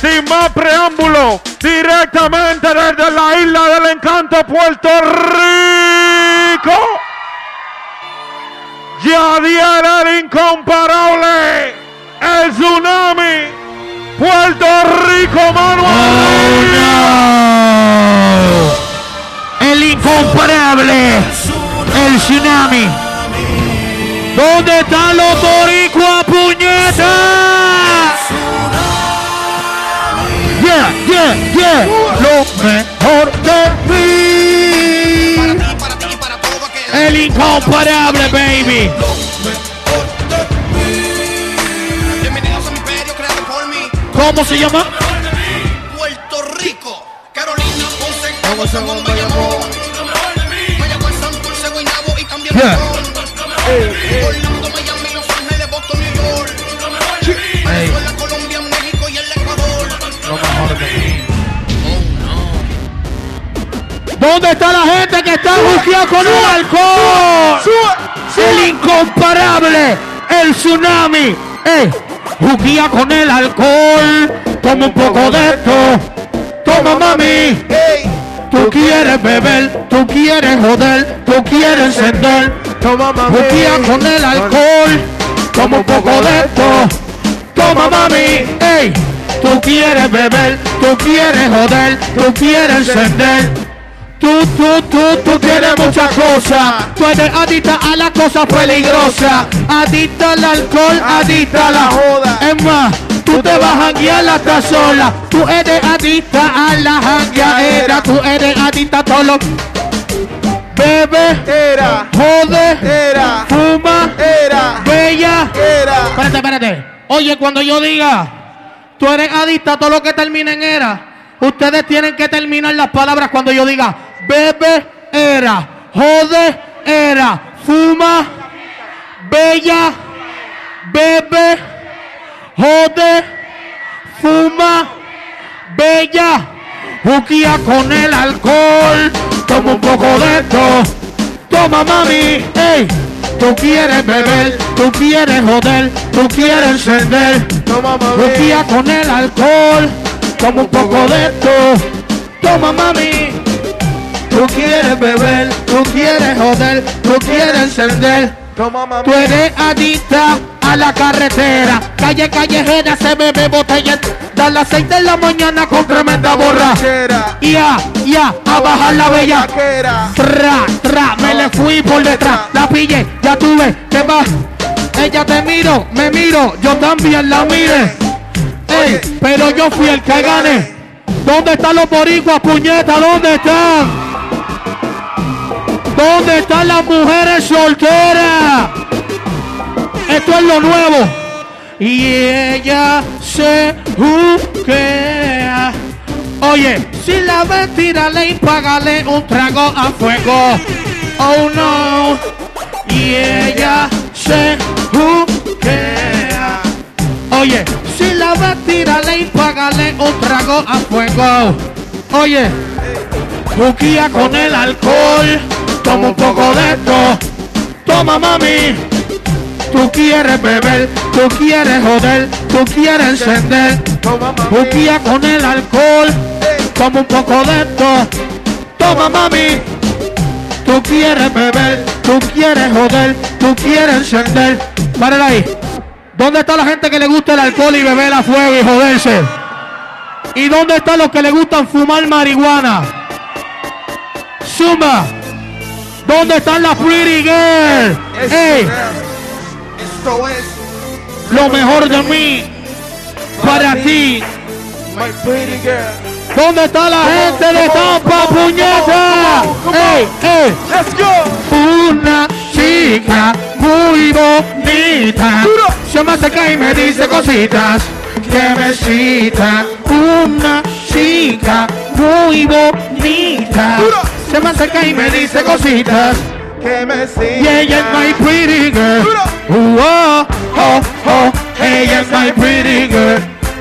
sin más preámbulo, directamente desde la isla del encanto, Puerto Rico. Yadier el incomparable, el tsunami, Puerto Rico, Manuel. El incomparable, el tsunami. ¿Dónde están los boricuas, puñeta? Yeah, yeah, yeah. Lo mejor de mí. Para ti y para todo aquel El incomparable, baby. Bienvenidos a mi imperio creado por mí ¿Cómo se llama? Puerto Rico Carolina, Ponce, Cabo, San Juan, ¿Dónde está la gente que está buqueada con el alcohol? El incomparable, el tsunami. ¡Ey! Buquea con el alcohol. Toma un poco de esto. Toma mami. Tú quieres beber, tú quieres joder, tú quieres encender. Toma, mami. Buquea con el alcohol. Toma un poco de esto. Toma mami. ¡Ey! Tú quieres beber, tú quieres joder, tú quieres encender. Tú, tú, tú, tú tienes muchas cosas. Tú eres adicta a las cosas peligrosas. Adicta al alcohol, adicta a la joda. Es más, tú te vas a janguear hasta sola. Tú eres adicta a la jangueadera. Tú eres adicta a todo lo Bebe, Era, jode, era, fuma, era, bella. era. Espérate, espérate. Oye, cuando yo diga, tú eres adicta a todo lo que termine en era, ustedes tienen que terminar las palabras cuando yo diga, bebe era, jode era, fuma, bella, bebe, jode, fuma, bella, juquía con el alcohol, toma un poco de esto. Toma mami, ey, tú quieres beber, tú quieres joder, tú quieres encender. Toma, Buquía con el alcohol, toma un poco de esto. Toma mami, tú quieres beber, tú quieres joder, tú quieres encender. Toma, mami. Tú eres adicta a la carretera, calle callejera se bebe botella, da las seis de la mañana con tremenda borra. Ya, ya, a bajar la bella. Tra, tra, me le fui por detrás, la pillé, ya tuve, ¿qué más? Ella te miro, me miro, yo también la mire. Pero yo fui el que gané. ¿Dónde están los boricuas, puñeta? ¿Dónde están? ¿Dónde están las mujeres solteras? Esto es lo nuevo. Y ella se juquea. Oye, si la ves, tírale y págale un trago a fuego. Oh no. Y ella se juquea. Oye, si la ves, tírale y págale un trago a fuego. Oye, juquía con el alcohol. Toma un poco de esto. Toma mami. Tú quieres beber, tú quieres joder, tú quieres encender. Toma, mami. Buquía con el alcohol, toma un poco de esto. Toma mami, tú quieres beber, tú quieres joder, tú quieres encender. Párala ahí. ¿Dónde está la gente que le gusta el alcohol y beber a fuego y joderse? ¿Y dónde están los que le gustan fumar marihuana? Zumba. ¿Dónde están las pretty girls? Ey, Esto es lo mejor de mí para ti. My Pretty Girl. ¿Dónde está la gente de Tampa, puñeta? ¡Ey, ey! Let's go. Una chica muy bonita se me acerca y me dice cositas que me cita. Una chica muy bonita se me acerca y me dice cositas Que me y ella es my pretty girl. Uh, oh, oh, oh, ella es my pretty girl.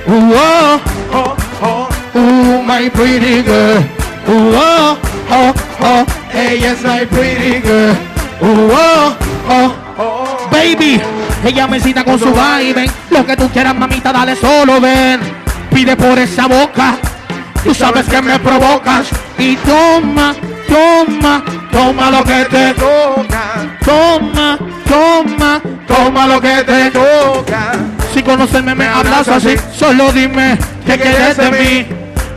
Uh, oh, Oh, oh. Oh, my pretty girl. Ooh, oh, oh, oh, ella es my pretty girl. Ooh, oh, oh, Oh, baby. Ella me cita con su vaivén. Lo que tú quieras, mamita, dale solo ven. pide por esa boca. Tú sabes que me provocas y toma, toma, toma lo que te toca, toma, toma, toma lo que te toca. Si conocerme me hablas así, solo dime que quieres de mí.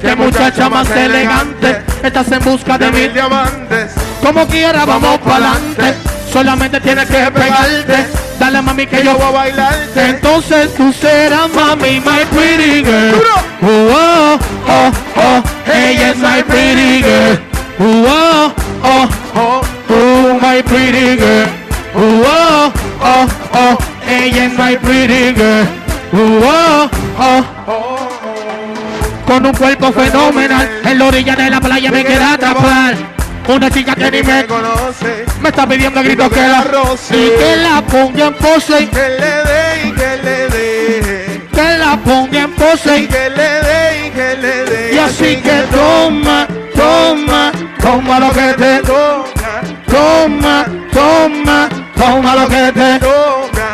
Que muchacha más elegante, estás en busca de mil mí. diamantes. Como quiera, vamos para adelante. Solamente tienes que pegarte. Dale mami que Que yo yo voy a bailarte. Entonces tú serás mami, my pretty girl. Oh, oh, oh, oh, ella es my pretty girl. Oh, oh, oh, Oh, oh, my pretty girl. Oh, oh, oh, oh, ella es my pretty girl. Oh, oh, oh, oh, con un cuerpo fenomenal. En la orilla de la playa me queda atrapar. Una chica que ni me conoce. me está pidiendo gritos que la roce. y que la ponga en pose, Que le dé y que le dé. que la ponga en Y pose. que le dé y que le dé. Y así que toma, toma, toma lo que te toca, toma, toma, toma lo que te toca.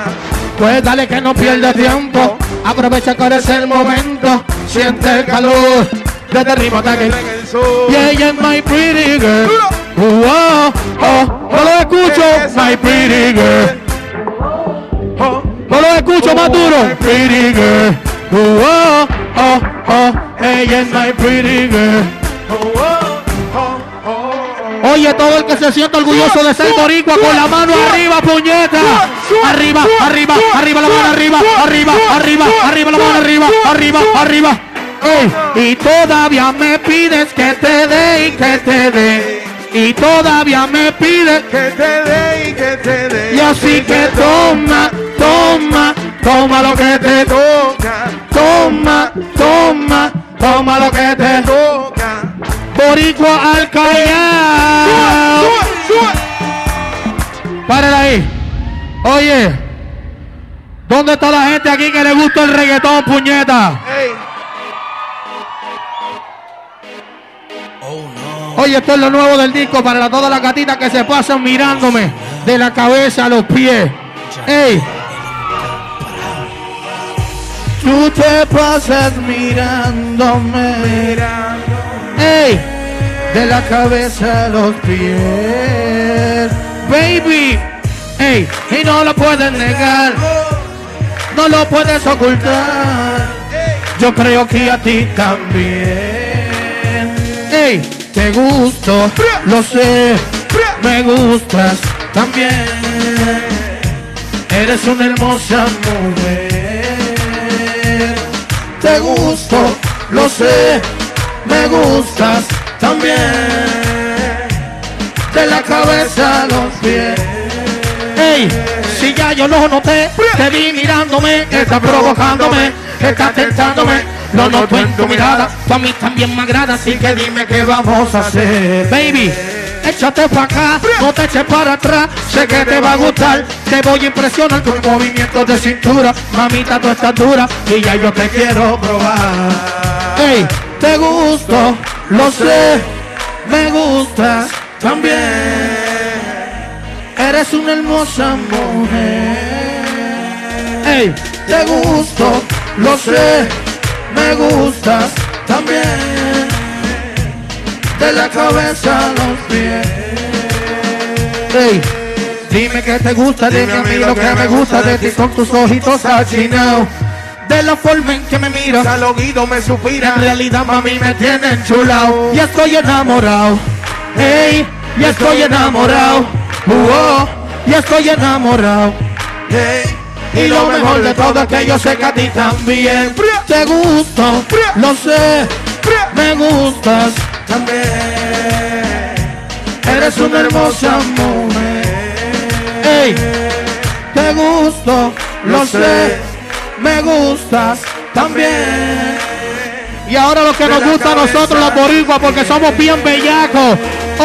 Pues dale que no pierdas tiempo, aprovecha que ahora es el momento, siente el calor desde arriba hasta que el sol. y ella es my pretty girl. Oh, oh, no lo escucho, my pretty girl. Oh, No lo escucho más duro. Pretty girl. Oh, oh, oh, es my pretty girl. oh. Oye, todo el que se sienta orgulloso de ser boricua con la mano arriba, puñeta. Arriba, arriba, arriba la mano arriba, arriba, arriba, arriba la mano arriba, arriba, arriba. Y todavía me pides que te dé y que te dé. Y todavía me pides Que te dé y que te dé. y así que toma, toma, toma lo que te toca, toma, toma, toma lo que te toca. Boricua al sube. Párala ahí. Oye, ¿dónde está la gente aquí que le gusta el reggaetón, puñeta? Oye, esto es lo nuevo del disco para todas las gatitas que se pasan mirándome de la cabeza a los pies. ¡Ey! Tú te pasas mirándome. ¡Ey! De la cabeza a los pies. ¡Baby! ¡Ey! Y no lo puedes negar. No lo puedes ocultar. Yo creo que a ti también. ¡Ey! Te gusto, lo sé. Me gustas también. Eres una hermosa mujer. Te gusto, lo sé. Me gustas también. De la cabeza a los pies. Ey, si ya yo lo noté, te vi mirándome, está provocándome, está tentándome. Lo noto en tu mirada, tú a mí también me agrada, así que dime qué vamos a hacer. Baby, échate para acá, no te eches para atrás, sé que te va a gustar, te voy a impresionar con movimientos de cintura, mamita tú estás dura y ya yo te quiero probar. Ey, te gusto, lo sé, me gustas también. Eres una hermosa mujer. Ey, te gusto, lo sé, me gustas también. De la cabeza a los pies. Ey, dime que te gusta, dime a mí lo que me gusta de ti con tus ojitos achinados. De la forma en que me miras, al oído me suspira. en realidad mami me tiene enchulado. Y estoy enamorado. Ey, y estoy enamorado. Uh, y estoy enamorado. Ey, Y lo mejor de todo es que yo sé que a ti también te gusto, lo sé, me gustas también. Eres una hermosa mujer. Ey, te gusto, lo sé, me gustas también. Y ahora lo que nos gusta a nosotros los boricuas porque somos bien bellacos.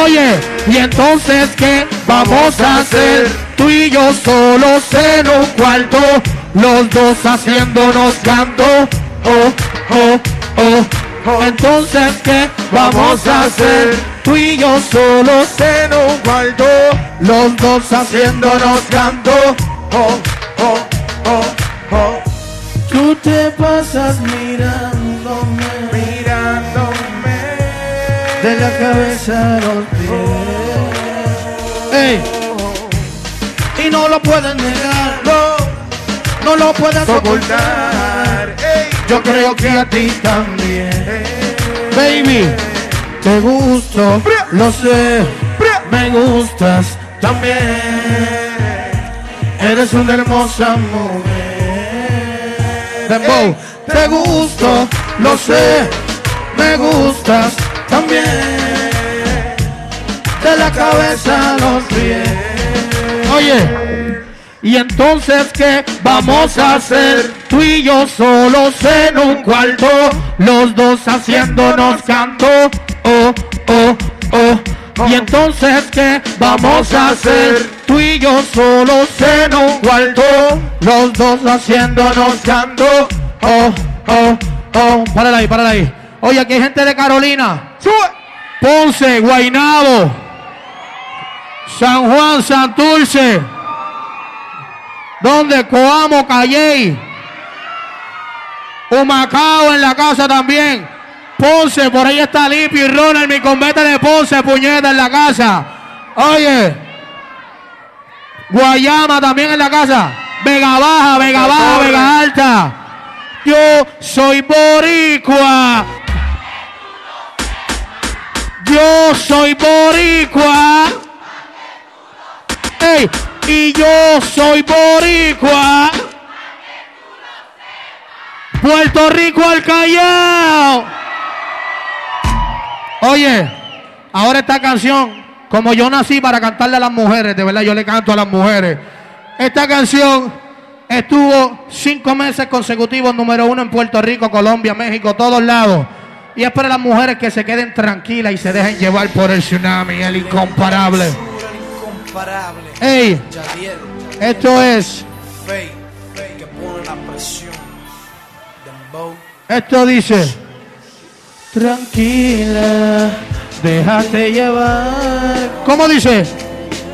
Oye, y entonces qué vamos a hacer? Tú y yo solos en un cuarto, los dos haciéndonos canto. Oh, oh, oh. Entonces qué vamos a hacer? Tú y yo solos en un cuarto. los dos haciéndonos canto. Oh, oh, oh, oh. Tú te pasas mirándome, mirándome. de la cabeza a los pies. Ey. Y no lo pueden negar, no, no lo puedes ocultar. Ey, Yo creo que a ti también. Baby, te gusto, lo sé, me gustas también. Eres una hermosa mujer. Dembow, te gusto, lo sé, me gustas también. De la cabeza a los pies. Oye, y entonces qué vamos a hacer tú y yo solos en un cuarto, los dos haciéndonos canto, oh, oh, oh. Y entonces qué vamos a hacer tú y yo solos en un cuarto, los dos haciéndonos canto, oh, oh, oh. Párala ahí, párala ahí. Oye, aquí hay gente de Carolina, sube. Ponce, Guaynabo, San Juan, Santurce. ¿Dónde? Coamo, Calley. Humacao en la casa también. Ponce, por ahí está Lipi y Ronald, mi convete de Ponce, puñeta en la casa. Oye. Guayama también en la casa. Vega Baja, Vega Baja, Vega Alta. Yo soy boricua. Yo soy boricua. Ey, y yo soy boricua. Puerto Rico al Callao. Oye, ahora esta canción, como yo nací para cantarle a las mujeres, de verdad yo le canto a las mujeres. Esta canción estuvo cinco meses consecutivos número uno en Puerto Rico, Colombia, México, todos lados. Y es para las mujeres que se queden tranquilas y se dejen llevar por el tsunami, el incomparable. Ey, esto es, esto dice, tranquila, déjate llevar. ¿Cómo dice?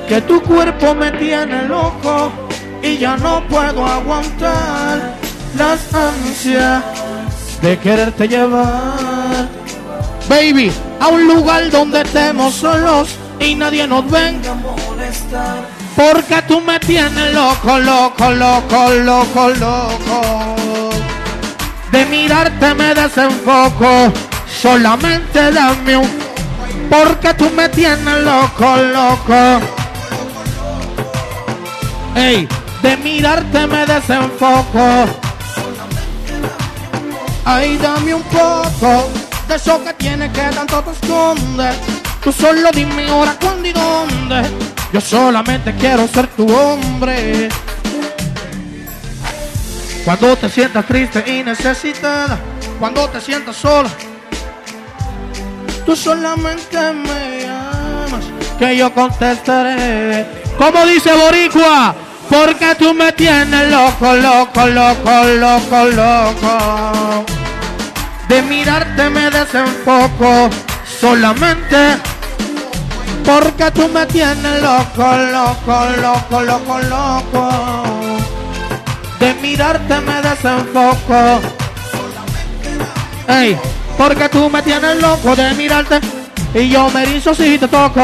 Que tu cuerpo me tiene loco y ya no puedo aguantar las ansias de quererte llevar. Baby, a un lugar donde estemos solos y nadie nos venga a molestar. Porque tú me tienes loco, loco, loco, loco, loco. De mirarte me desenfoco, solamente dame un... Porque tú me tienes loco, loco. Ey, de mirarte me desenfoco. Ay, dame un poco de eso que tienes que tanto te esconde. Tú solo dime ahora cuándo y dónde. Yo solamente quiero ser tu hombre. Cuando te sientas triste y necesitada, cuando te sientas sola, tú solamente me llamas, que yo contestaré. Como dice Boricua, porque tú me tienes loco, loco, loco, loco, loco. De mirarte me desenfoco, solamente porque tú me tienes loco, loco, loco, loco, loco. De mirarte me desenfoco. Ey, porque tú me tienes loco de mirarte y yo me erizo si te toco.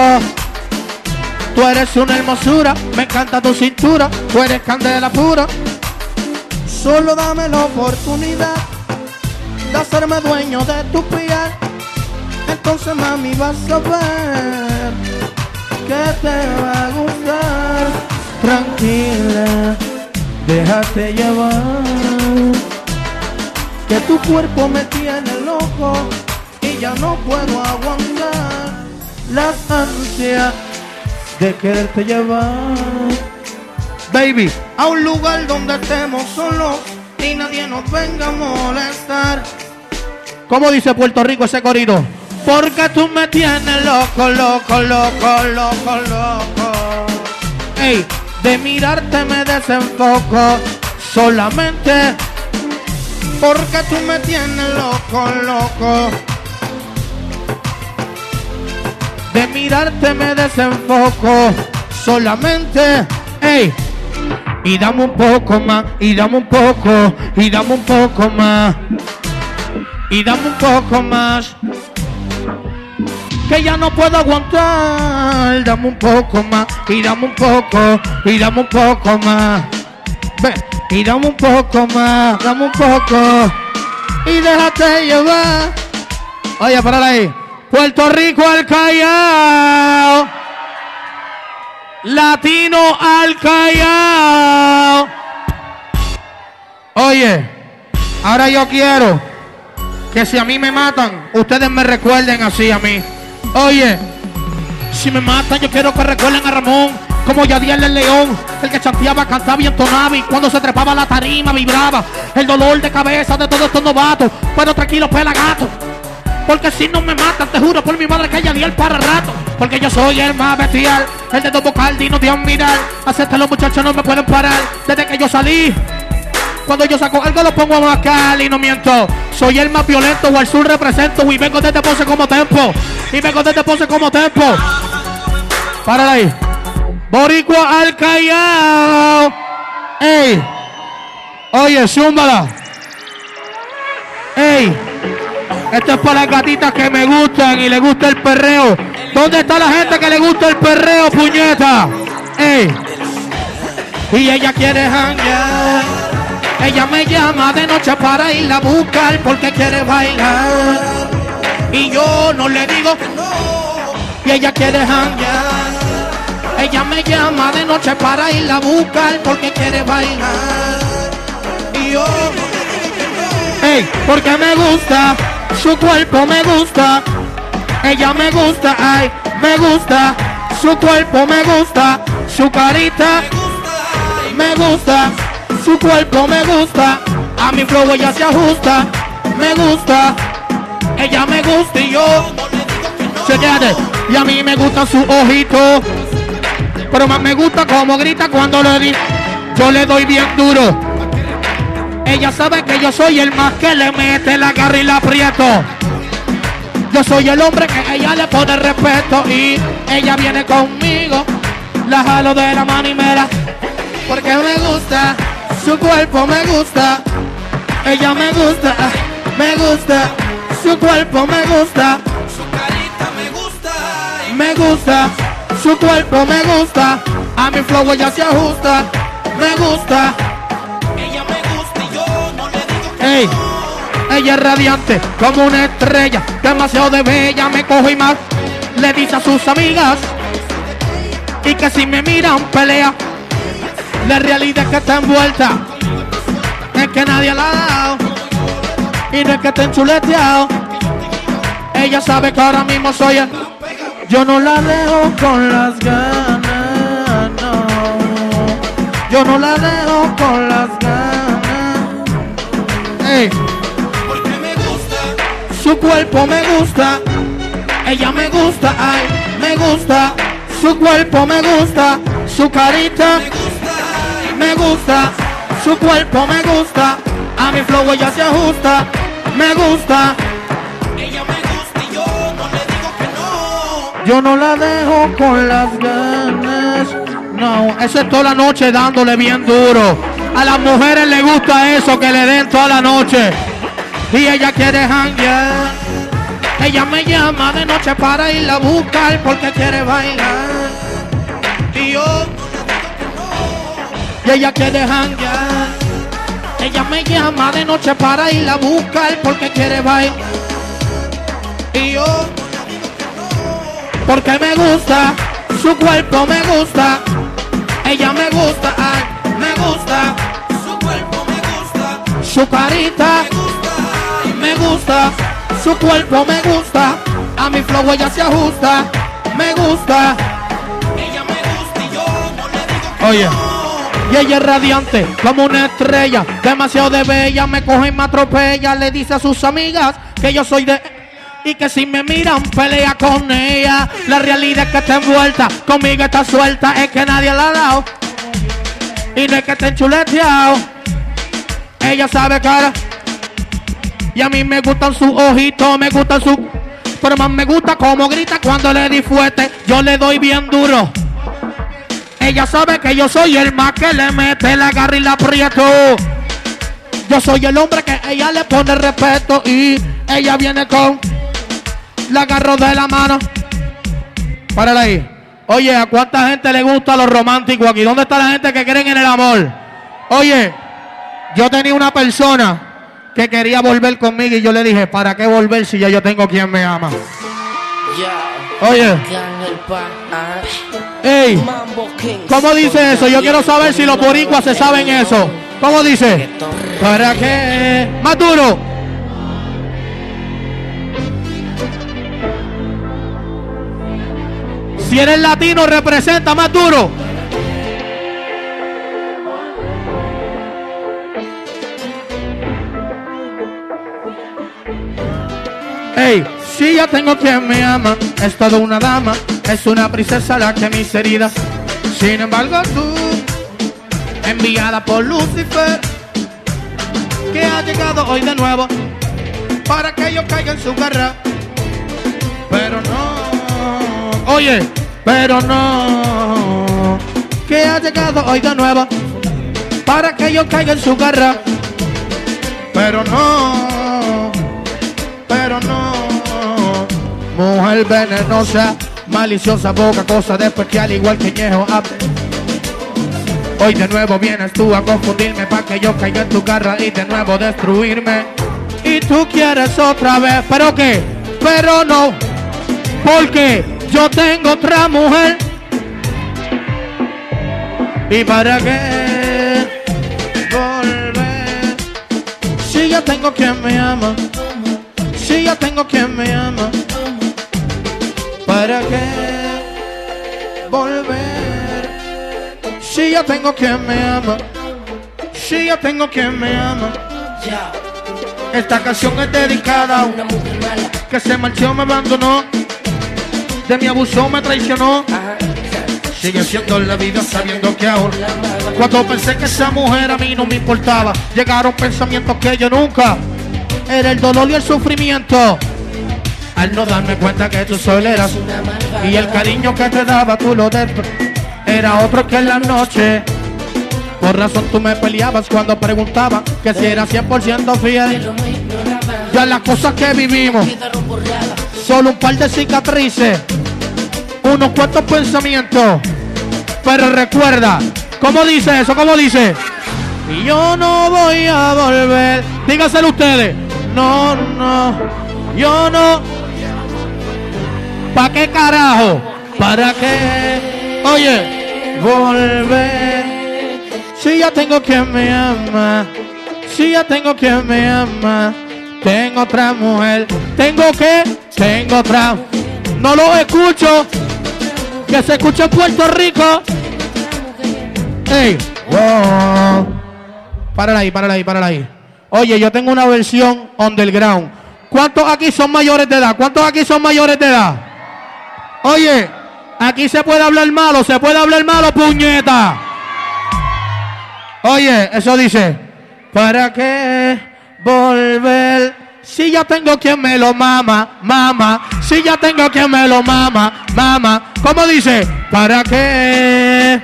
Tú eres una hermosura, me encanta tu cintura, tú eres candela pura. Solo dame la oportunidad de hacerme dueño de tu piel. Entonces mami vas a ver que te va a gustar. Tranquila, déjate llevar. Que tu cuerpo me tiene loco y ya no puedo aguantar las ansias de quererte llevar. Baby, a un lugar donde estemos solos y nadie nos venga a molestar. ¿Cómo dice Puerto Rico ese corrido? Porque tú me tienes loco, loco, loco, loco, loco. Ey, de mirarte me desenfoco solamente porque tú me tienes loco, loco. De mirarte me desenfoco solamente, ey. Y dame un poco más, y dame un poco, y dame un poco más. y dame un poco más. Que ya no puedo aguantar, dame un poco más y dame un poco y dame un poco más. Ve, y dame un poco más, dame un poco y déjate llevar. Oye, parala ahí. Puerto Rico al Callao. Latino al Callao. Oye, ahora yo quiero que si a mí me matan, ustedes me recuerden así a mí. Oye, si me matan, yo quiero que recuerden a Ramón como Yadiel el León, el que chanteaba, cantaba y entonaba y cuando se trepaba la tarima vibraba. El dolor de cabeza de todos estos novatos, pero tranquilo, pelagato. Porque si no me matan, te juro por mi madre que Yadiel para rato. Porque yo soy el más bestial, el de dos vocal digno de admirar. Acepta los muchachos no me pueden parar desde que yo salí. Cuando yo saco algo lo pongo a marcar y no miento. Soy el más violento o al sur represento y vengo desde pose como tempo. Y vengo desde pose como tempo. Párala ahí. Boricua al Callao. Ey. Oye, zúmbala. Ey. Esto es para las gatitas que me gustan y le gusta el perreo. ¿Dónde está la gente que le gusta el perreo, puñeta? Ey. Y ella quiere hangar. Ella me llama de noche para ir a buscar porque quiere bailar. Y yo no le digo que no. Y ella quiere hangar. Ella me llama de noche para ir a buscar porque quiere bailar. Y yo Ey, porque me gusta, su cuerpo me gusta. Ella me gusta, ay, me gusta. Su cuerpo me gusta, su carita me gusta. Su cuerpo me gusta, a mi flow ella se ajusta. Me gusta, ella me gusta y yo. Chequeate, y a mí me gusta su ojito. Pero más me gusta como grita cuando le di. Yo le doy bien duro. Ella sabe que yo soy el más que le mete la garra y la aprieto. Yo soy el hombre que ella le pone respeto y ella viene conmigo. La jalo de la mano y me la- Porque me gusta, su cuerpo me gusta. Ella me gusta, me gusta. Su cuerpo me gusta, Su carita me gusta. me gusta. Su cuerpo me gusta. A mi flow ella se ajusta. Me gusta. Ella me gusta y yo no le digo que Ey, no. ella es radiante como una estrella, demasiado de bella, me cojo y más. Le dice a sus amigas y que si me miran pelea. La realidad es que está envuelta, es que nadie la ha dado y no es que esté enchuleteado. Ella sabe que ahora mismo soy el. Yo no la dejo con las ganas, no. Yo no la dejo con las ganas. Porque me gusta. Su cuerpo me gusta, ella me gusta, ay, me gusta. Su cuerpo me gusta, su carita Me gusta. me gusta. Su cuerpo me gusta, a mi flow ella se ajusta, me gusta. Yo no la dejo con las ganas. No, eso es toda la noche dándole bien duro. A las mujeres les gusta eso, que le den toda la noche. Y ella quiere hanguear. Ella me llama de noche para ir a buscar porque quiere bailar. Y yo y ella quiere hanguear. Ella me llama de noche para ir a buscar porque quiere bailar. Y yo porque me gusta, su cuerpo me gusta, ella me gusta, ay, me gusta, Su cuerpo me gusta. su carita Me gusta. me gusta, su cuerpo me gusta, a mi flow ella se ajusta, me gusta, Ella me gusta y yo no le digo que Oye. no. y ella es radiante como una estrella, demasiado de bella, me coge y me atropella, le dice a sus amigas que yo soy de... Y que si me miran pelea con ella. La realidad es que está envuelta Conmigo está suelta. Es que nadie la ha dado. Y no es que esté enchuleteado Ella sabe cara. Y a mí me gustan sus ojitos Me gustan sus Pero más me gusta como grita cuando le di fuerte. Yo le doy bien duro. Ella sabe que yo soy el más que le mete la garra y la aprieto. Yo soy el hombre que ella le pone respeto y Ella viene con la agarro de la mano. Párala ahí. Oye, ¿a cuánta gente le gusta lo romántico aquí? ¿Dónde está la gente que creen en el amor? Oye, yo tenía una persona que quería volver conmigo y yo le dije, ¿para qué volver si ya yo tengo quien me ama? Oye, ey, ¿cómo dice eso? Yo quiero saber si los boricuas se saben eso. ¿Cómo dice? ¿Para qué? Más duro. Si eres latino, representa más duro. Ey, si ya tengo quien me ama, es toda una dama, es una princesa la que mis heridas. Sin embargo, tú, enviada por Lucifer, que ha llegado hoy de nuevo para que yo caiga en su garra. Pero no, oye, pero no, que ha llegado hoy de nuevo para que yo caiga en su garra. Pero no, pero no, mujer venenosa, maliciosa, poca cosa de especial, igual que Ñejo. Hoy de nuevo vienes tú a confundirme para que yo caiga en tu garra y de nuevo destruirme. Y tú quieres otra vez, pero qué, pero no, porque yo tengo otra mujer. ¿Y para qué volver? Si ya tengo quien me ama, si ya tengo quien me ama, ¿para qué volver? Si ya tengo quien me ama, si ya tengo quien me ama. Esta canción es dedicada a una mujer mala que se marchó, me abandonó, de mi abuso me traicionó. Sigue siendo la vida sabiendo que ahora Cuando pensé que esa mujer a mí no me importaba Llegaron pensamientos que yo nunca Era el dolor y el sufrimiento. Al no darme cuenta que tú solo eras Y el cariño que te daba tú lo de Era otro que en la noche. Por razón tú me peleabas cuando preguntaba Que si era 100% fiel. Ya las cosas que vivimos Solo un par de cicatrices unos cuantos pensamientos. Pero recuerda, ¿cómo dice eso? ¿Cómo dice? Y yo no voy a volver. Dígaselo ustedes. No, no. Yo no. ¿Para qué carajo? ¿Para qué? Oye, volver. Si ya tengo quien me ama. Si ya tengo quien me ama. Tengo otra mujer. ¿Tengo qué? Tengo otra. No lo escucho. Que se escucha en Puerto Rico. Ey, wow. Párala ahí, párala ahí, párala ahí. Oye, yo tengo una versión underground. ¿Cuántos aquí son mayores de edad? ¿Cuántos aquí son mayores de edad? Oye, aquí se puede hablar malo, se puede hablar malo, puñeta. Oye, eso dice, ¿para qué volver? Si ya tengo quien me lo mama, mama. Si ya tengo quien me lo mama, mama. ¿Cómo dice? ¿Para qué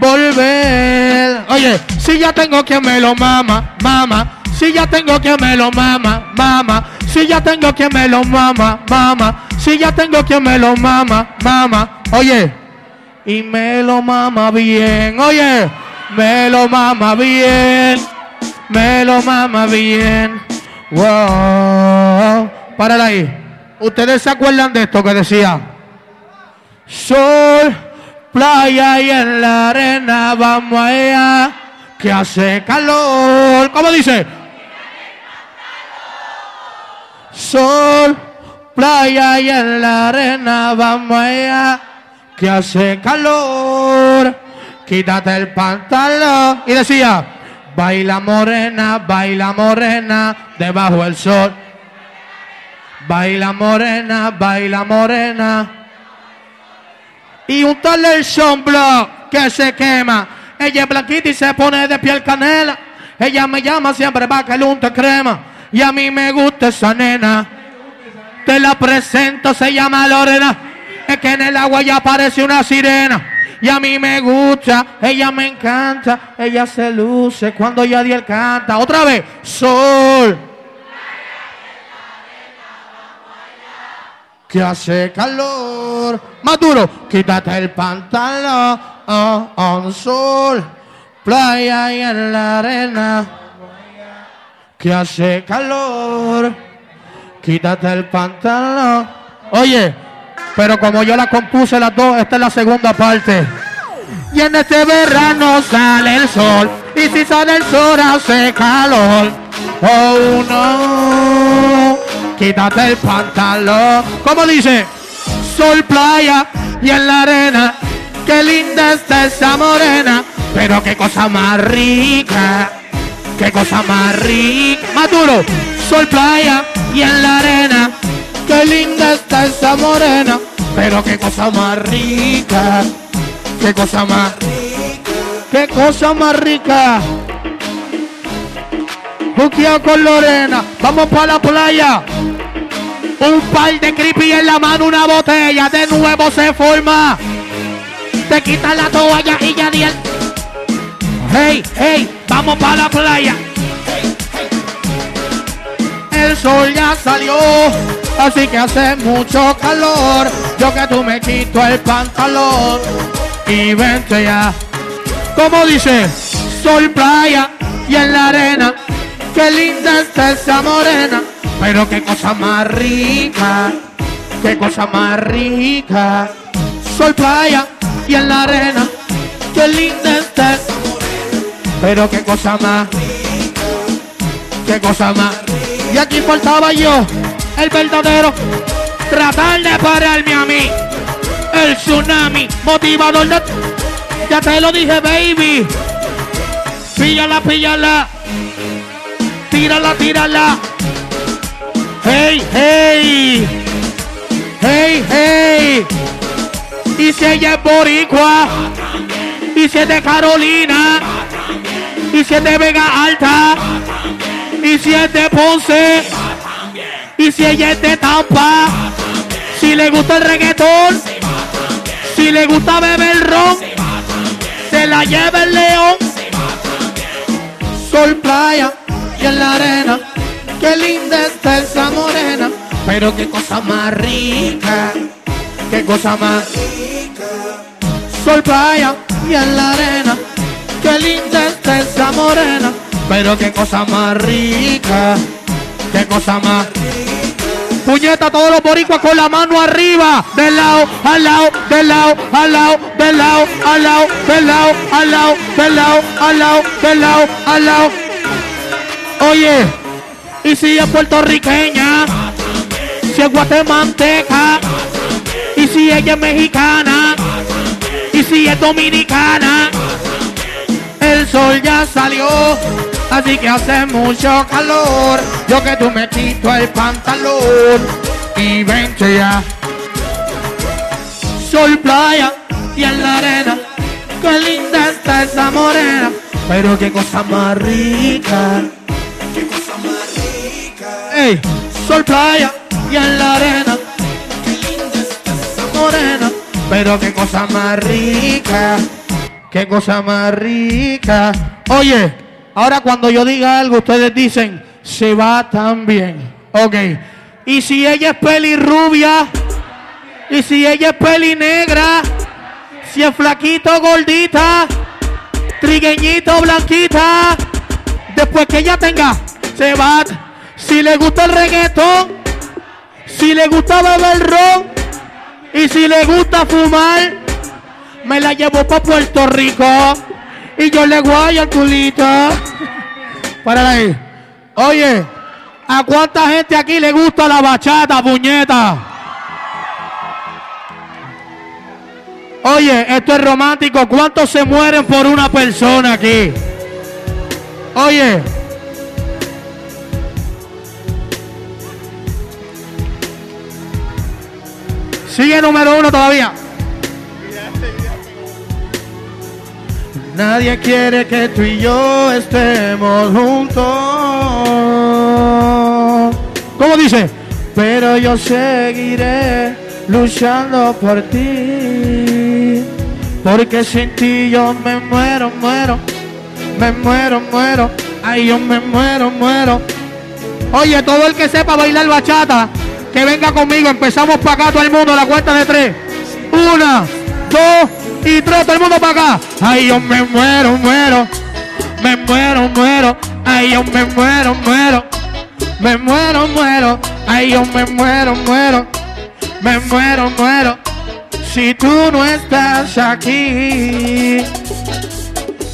volver? Oye, si ya tengo quien me lo mama, mama. Si ya tengo quien me lo mama, mama. Si ya tengo quien me lo mama, mama. Si ya tengo quien me lo mama, mama. Oye, y me lo mama bien. Oye, me lo mama bien. Me lo mama bien. Wow. Párala ahí. ¿Ustedes se acuerdan de esto que decía? Sol, playa y en la arena vamos allá que hace calor. ¿Cómo dice? Sol, playa y en la arena vamos allá que hace calor. Quítate el pantalón. Y decía, baila morena, baila morena, debajo del sol. Baila morena, baila morena. Y untarle el sunblock que se quema. Ella es blanquita y se pone de piel canela. Ella me llama siempre para que crema. Y a mí me gusta esa nena. Te la presento, se llama Lorena. Que en el agua ya aparece una sirena. Y a mí me gusta, ella me encanta. Ella se luce cuando Yadiel canta. Otra vez, sol. que hace calor. Más duro, quítate el pantalón, oh, on sol, playa y en la arena, que hace calor. Quítate el pantalón. Oye, pero como yo la compuse las dos, esta es la segunda parte. Y en este verano sale el sol. Y si sale el sol hace calor. Oh no. Quítate el pantalón. ¿Cómo dice? Sol, playa y en la arena. Qué linda está esa morena. Pero qué cosa más rica. Qué cosa más rica. Más duro. Sol, playa y en la arena. Qué linda está esa morena. Pero qué cosa más rica. Qué cosa más Qué cosa más rica. Buqueado con Lorena. Vamos para la playa. Un par de creepy en la mano, una botella. De nuevo se forma. Te quitan la toalla y ya ni el... Hey, hey, vamos para la playa. El sol ya salió, así que hace mucho calor. Yo que tú me quito el pantalón y vente ya. Como dice, sol, playa y en la arena. Qué linda está esa morena, pero qué cosa más rica, qué cosa más rica. Sol, playa y en la arena. Qué linda está esa morena, pero qué cosa más, qué cosa más. Y aquí faltaba yo, el verdadero, tratar de pararme a mí. El tsunami, motivador de... Ya te lo dije, baby. Píllala, píllala. Tírala, tírala. Hey, hey. Hey, hey. Y si ella es boricua. Y si es de Carolina. Y si es de Vega Alta. Y si es de Ponce. Y si ella es de Tampa. Si le gusta el reggaetón. Si le gusta beber ron. Se la lleva el león. Sol, playa y en la arena. Qué linda está esa morena. Pero qué cosa más rica. Qué cosa más Sol, playa y en la arena. Qué linda está esa morena. Pero qué cosa más rica. Qué cosa más Puñeta todos los boricuas con la mano arriba. Del lado, al lado, del lado, al lado, del lado, al lado, del lado, al lado, del lado, al lado, del lado, al lado. Oye, y si es puertorriqueña, si es guatemalteca, y si ella es mexicana, y si es dominicana, el sol ya salió. Así que hace mucho calor. Yo que tú me quito el pantalón. Y vente ya. Sol, playa y en la arena. Qué linda está esa morena. Pero qué cosa más rica. Qué cosa más rica. Ey, sol, playa y en la arena. Qué linda está esa morena. Pero qué cosa más rica. Qué cosa más rica. Oye. Ahora cuando yo diga algo, ustedes dicen, se va también. Ok. Y si ella es pelirrubia, y si ella es pelinegra, si es flaquito, gordita, trigueñito, blanquita, después que ella tenga, se va. Si le gusta el reggaetón, si le gusta beber ron, y si le gusta fumar, me la llevo para Puerto Rico y yo le guayo al culito. Para ahí. Oye, ¿a cuánta gente aquí le gusta la bachata, puñeta? Oye, esto es romántico. ¿Cuántos se mueren por una persona aquí? Oye. Sigue número uno todavía. Nadie quiere que tú y yo estemos juntos. ¿Cómo dice? Pero yo seguiré luchando por ti. Porque sin ti yo me muero, muero. Me muero, muero. Ay, yo me muero, muero. Oye, todo el que sepa bailar bachata, que venga conmigo. Empezamos para acá todo el mundo, la cuenta de tres. Una, dos y todo el mundo para acá. Ay, yo me muero, muero. Me muero, muero. Ay, yo me muero, muero. Me muero, muero. Ay, yo me muero, muero. Me muero, muero. Si tú no estás aquí.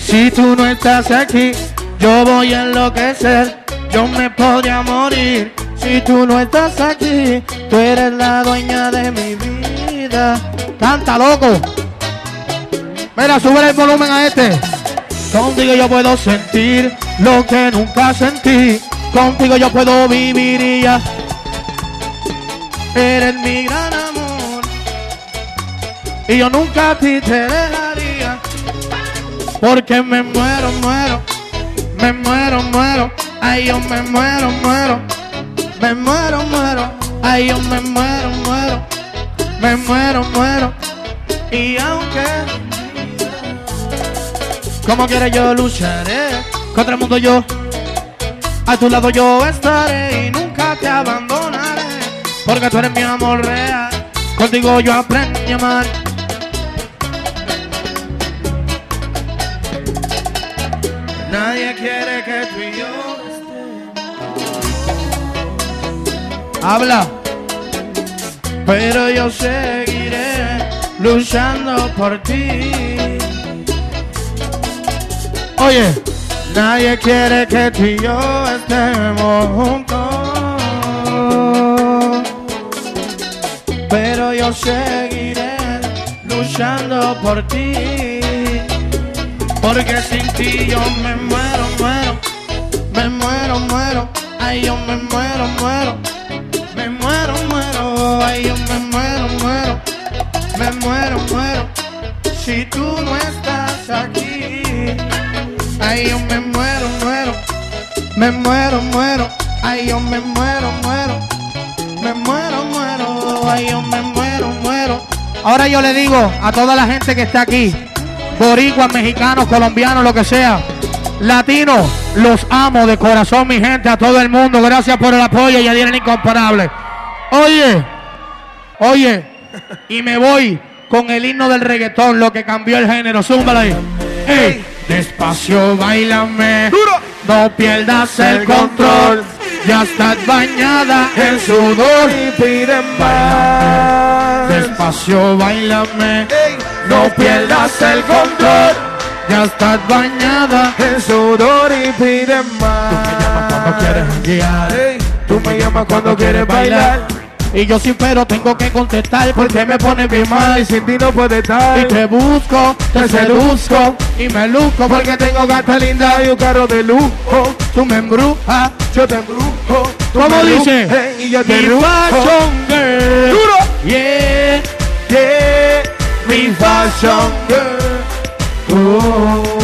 Si tú no estás aquí, yo voy a enloquecer. Yo me podría morir. Si tú no estás aquí, tú eres la dueña de mi vida. Canta, loco. Mira, sube el volumen a este. Contigo yo puedo sentir lo que nunca sentí. Contigo yo puedo vivir y ya. Eres mi gran amor. Y yo nunca a ti te dejaría. Porque me muero, muero. Me muero, muero. Ay, yo me muero, muero. Me muero, muero. Ay, yo me muero, muero. Me muero, muero. Y aunque como quieras yo lucharé contra el mundo yo a tu lado yo estaré y nunca te abandonaré porque tú eres mi amor real contigo yo aprendí a amar. Nadie quiere que tú y yo habla. Pero yo seguiré luchando por ti Oye, nadie quiere que tú y yo estemos juntos. Pero yo seguiré luchando por ti. Porque sin ti yo me muero, muero. Me muero, muero. Ay, yo me muero, muero. Me muero, muero. Ay, yo me muero, muero. Me muero, muero. Si tú no estás. Ay, yo me muero, muero. Me muero, muero. Ay, yo me muero, muero. Me muero, muero. Ay, yo me muero, muero. Ahora yo le digo a toda la gente que está aquí, boricuas, mexicanos, colombianos, lo que sea, latinos, los amo de corazón, mi gente, a todo el mundo. Gracias por el apoyo y a el incomparable. Oye, oye, y me voy con el himno del reggaetón, lo que cambió el género. Zúmbala ahí. Ey, despacio, bailame. No pierdas el control. Ya estás bañada en sudor y piden más. Despacio, bailame. No pierdas el control. Ya estás bañada En sudor y piden más. cuando quieres guiar. Tú me llamas cuando quieres bailar. Y yo sí, pero tengo que contestar porque me pone bien mal. Y sin ti no puede estar. Y te busco, te seduzco y me luzco porque tengo gata linda y un carro de lujo. Tú me embrujas. Yo te embrujo. ¿Cómo dice? Y yo te Mi fashion girl. Duro. Yeah, Yeah, mi fashion girl. Oh,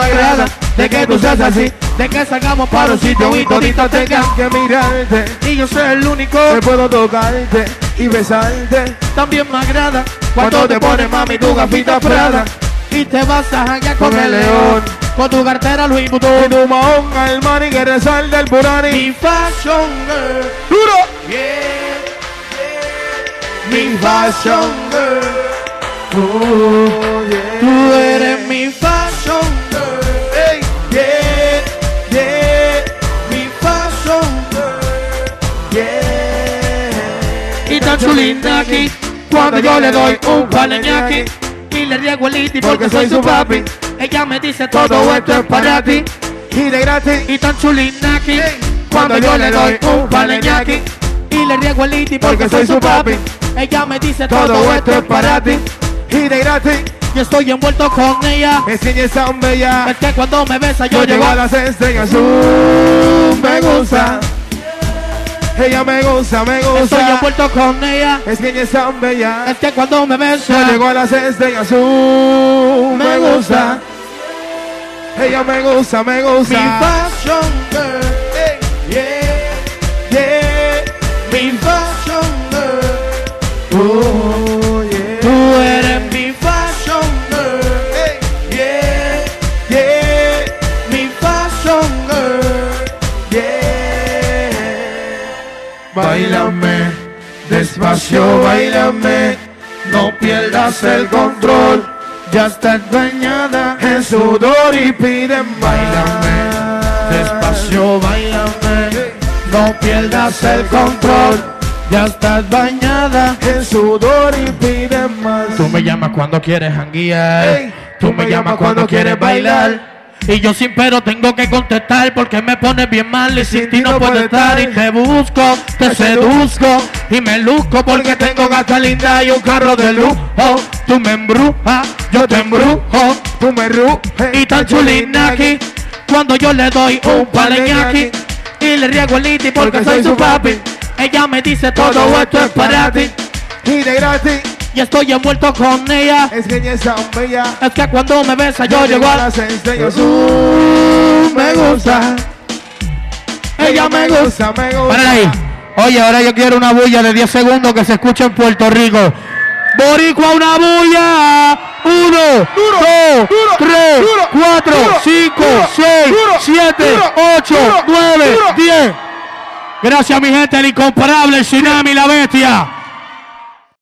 agrada de que tú seas así, de que salgamos para un sitio y todito tengan que mirarte. y yo soy el único. Que puedo tocarte y besarte. También me agrada cuando te pones mami tu gafita Prada y te vas a janguear con el león, con tu cartera Louis Y Vuitton. tu mahón al mar y que resalte el Burani. Mi fashion girl, Duro. mi fashion girl, Oh, yeah. tú eres mi fashion tan chulita aquí, cuando yo le doy un paleñaki y le riego el liti porque soy su papi. Ella me dice todo esto es para ti. Y de gratis. Y tan chulita aquí, cuando yo le doy un paleñaki y le riego el liti porque soy su papi. Ella me dice Todo esto es para ti. Y de gratis. Yo estoy envuelto con ella. Enseña esa bella. Es que cuando me besa yo Yo llego a las estrellas. Uh, me gusta. Ella me gusta, me Estoy gusta. envuelto con ella. Es que ella es tan bella. Es que cuando me Yo besa llego a las estrellas. Uh, me gusta. Ella me gusta, me mi gusta. fashion girl, Despacio, bailame, no pierdas el control. Ya estás bañada en sudor y piden bailame. Despacio, bailame, no pierdas el control. Ya estás bañada en sudor y piden más. Tú me llamas cuando quieres janguear. Ey, Tú me llamas cuando quieres bailar. Y yo sin pero tengo que contestar porque me pones bien mal y sin ti no puedo estar. Y te busco, te seduzco y me luzco porque tengo gata linda y un carro de lujo. Tú me embrujas, yo te embrujo. Tú me ruges Y tan chulina aquí cuando yo le doy un paleñaki y le riego el liti porque soy su papi. Ella me dice todo esto es para ti Y de gratis y estoy envuelto con ella. Es que ella es tan bella Es que cuando me besa yo llego a las estrellas Uh, me gusta. Ella me gusta. me gusta Para ahí. Oye, ahora yo quiero una bulla de 10 segundos que se escuche en Puerto Rico. Boricua, una bulla. Uno, Duro, dos, duro, tres, duro, cuatro, cinco, seis, siete, ocho, nueve, diez. Gracias, mi gente, el incomparable, el tsunami, la bestia.